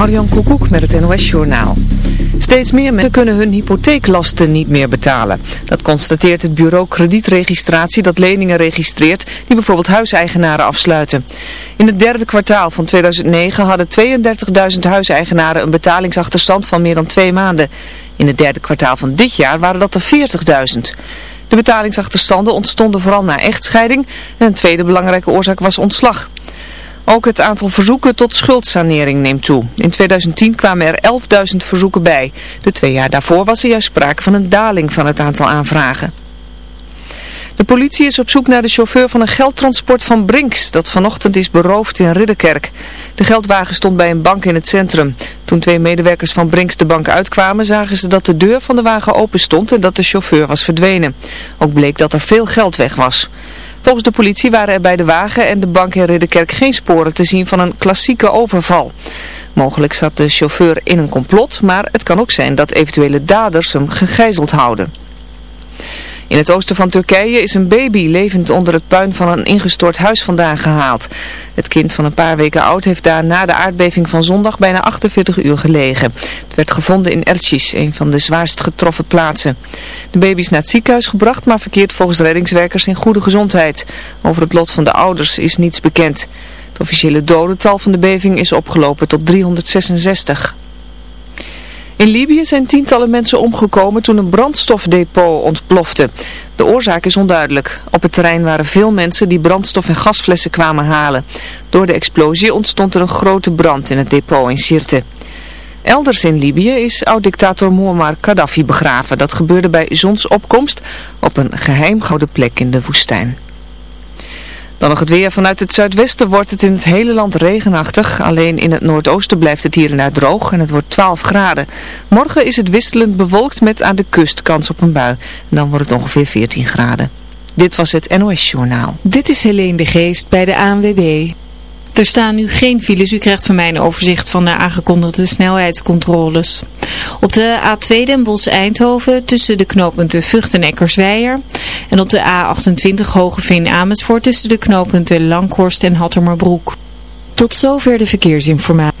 Marion Koekoek met het NOS Journaal. Steeds meer mensen kunnen hun hypotheeklasten niet meer betalen. Dat constateert het bureau kredietregistratie dat leningen registreert die bijvoorbeeld huiseigenaren afsluiten. In het derde kwartaal van 2009 hadden 32.000 huiseigenaren een betalingsachterstand van meer dan twee maanden. In het derde kwartaal van dit jaar waren dat er 40.000. De betalingsachterstanden ontstonden vooral na echtscheiding en een tweede belangrijke oorzaak was ontslag. Ook het aantal verzoeken tot schuldsanering neemt toe. In 2010 kwamen er 11.000 verzoeken bij. De twee jaar daarvoor was er juist sprake van een daling van het aantal aanvragen. De politie is op zoek naar de chauffeur van een geldtransport van Brinks dat vanochtend is beroofd in Ridderkerk. De geldwagen stond bij een bank in het centrum. Toen twee medewerkers van Brinks de bank uitkwamen zagen ze dat de deur van de wagen open stond en dat de chauffeur was verdwenen. Ook bleek dat er veel geld weg was. Volgens de politie waren er bij de wagen en de bank in Ridderkerk geen sporen te zien van een klassieke overval. Mogelijk zat de chauffeur in een complot, maar het kan ook zijn dat eventuele daders hem gegijzeld houden. In het oosten van Turkije is een baby levend onder het puin van een ingestort huis vandaan gehaald. Het kind van een paar weken oud heeft daar na de aardbeving van zondag bijna 48 uur gelegen. Het werd gevonden in Ercis, een van de zwaarst getroffen plaatsen. De baby is naar het ziekenhuis gebracht, maar verkeert volgens reddingswerkers in goede gezondheid. Over het lot van de ouders is niets bekend. Het officiële dodental van de beving is opgelopen tot 366. In Libië zijn tientallen mensen omgekomen toen een brandstofdepot ontplofte. De oorzaak is onduidelijk. Op het terrein waren veel mensen die brandstof en gasflessen kwamen halen. Door de explosie ontstond er een grote brand in het depot in Sirte. Elders in Libië is oud-dictator Muammar Gaddafi begraven. Dat gebeurde bij zonsopkomst op een geheim gouden plek in de woestijn. Dan nog het weer. Vanuit het zuidwesten wordt het in het hele land regenachtig. Alleen in het noordoosten blijft het hier en daar droog en het wordt 12 graden. Morgen is het wisselend bewolkt met aan de kust kans op een bui. Dan wordt het ongeveer 14 graden. Dit was het NOS Journaal. Dit is Helene de Geest bij de ANWB. Er staan nu geen files. U krijgt van mij een overzicht van de aangekondigde snelheidscontroles. Op de A2 Den Bosch-Eindhoven tussen de knooppunten Vught en Eckersweijer. En op de A28 Hogeveen Amersfoort tussen de knooppunten Langhorst en Hattermerbroek. Tot zover de verkeersinformatie.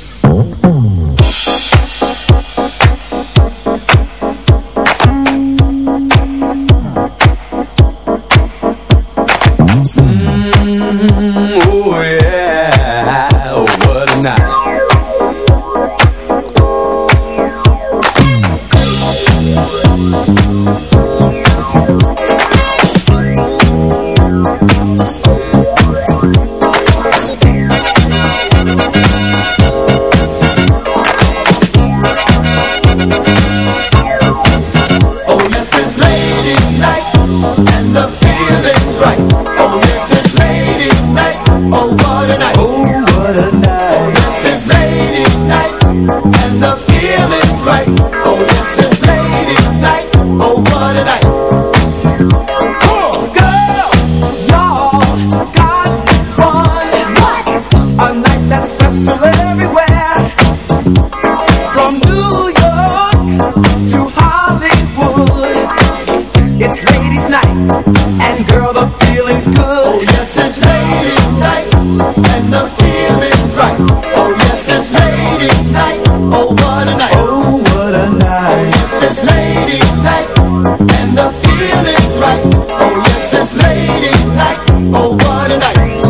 Night, oh what a night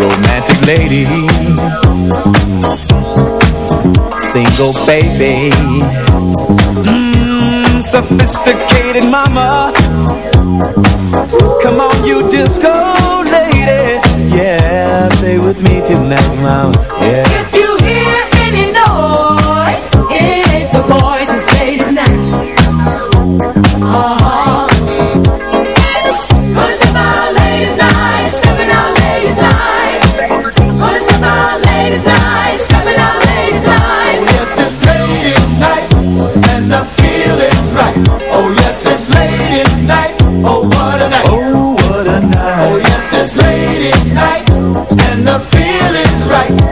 Romantic lady Single baby. Mmm, sophisticated mama. Come on you disco lady. Yeah, stay with me tonight Yeah. right.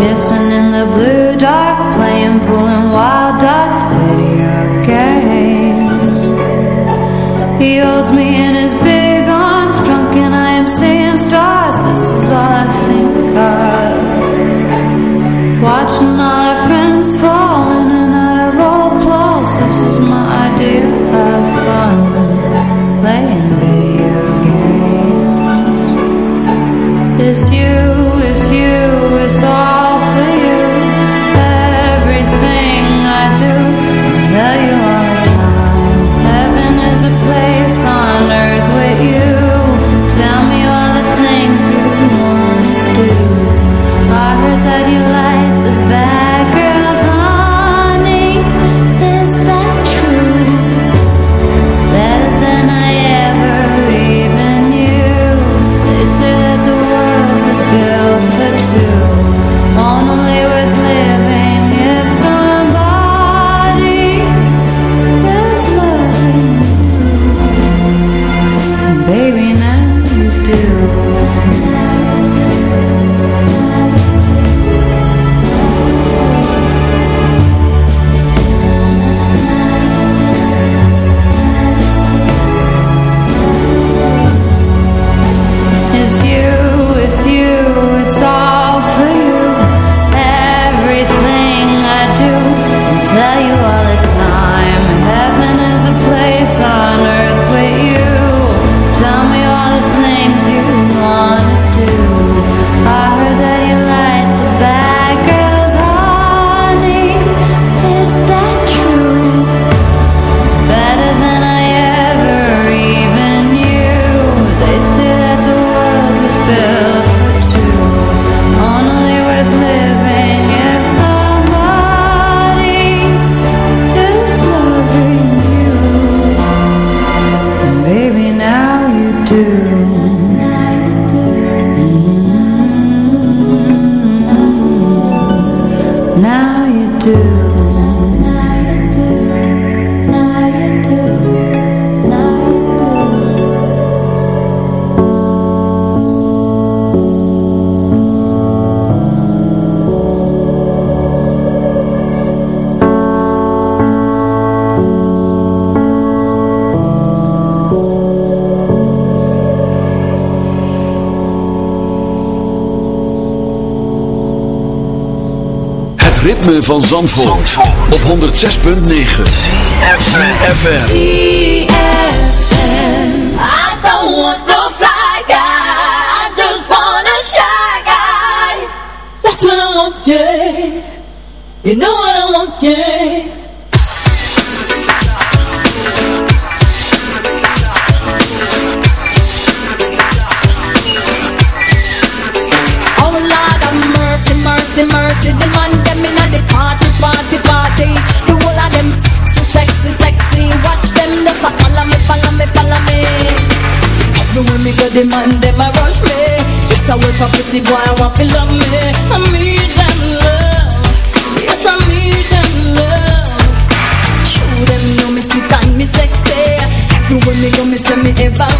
Kissing in the blue dark, playing, pulling wild dots, video games. He holds me in his bed. van Zandvoort, op 106.9 CFFM I don't want no fly guy. I just want a shy guy. That's what I want, You know the man, them a rush me. Yes, I work for pretty boy, I want to love me. I need them love. Yes, I need them love. Show them know me sweet and me sexy. Everywhere me go, me say me ever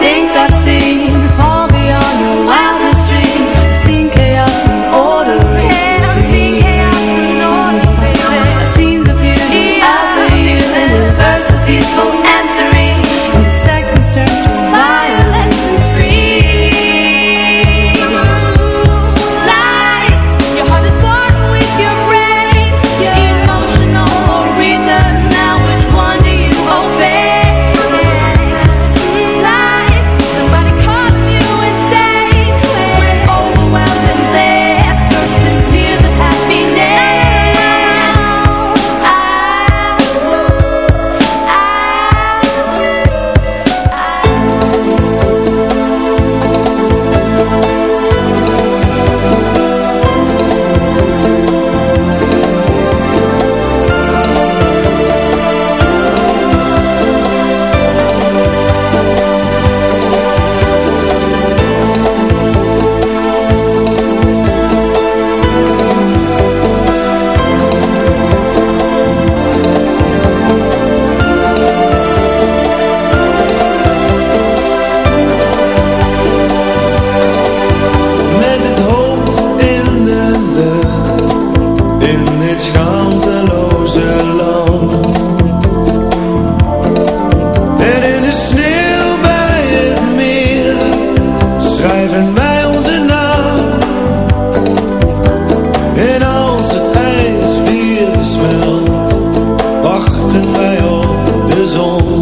op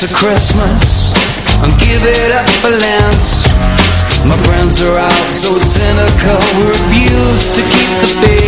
It's a Christmas, and give it up for Lance. My friends are all so cynical, refuse to keep the faith.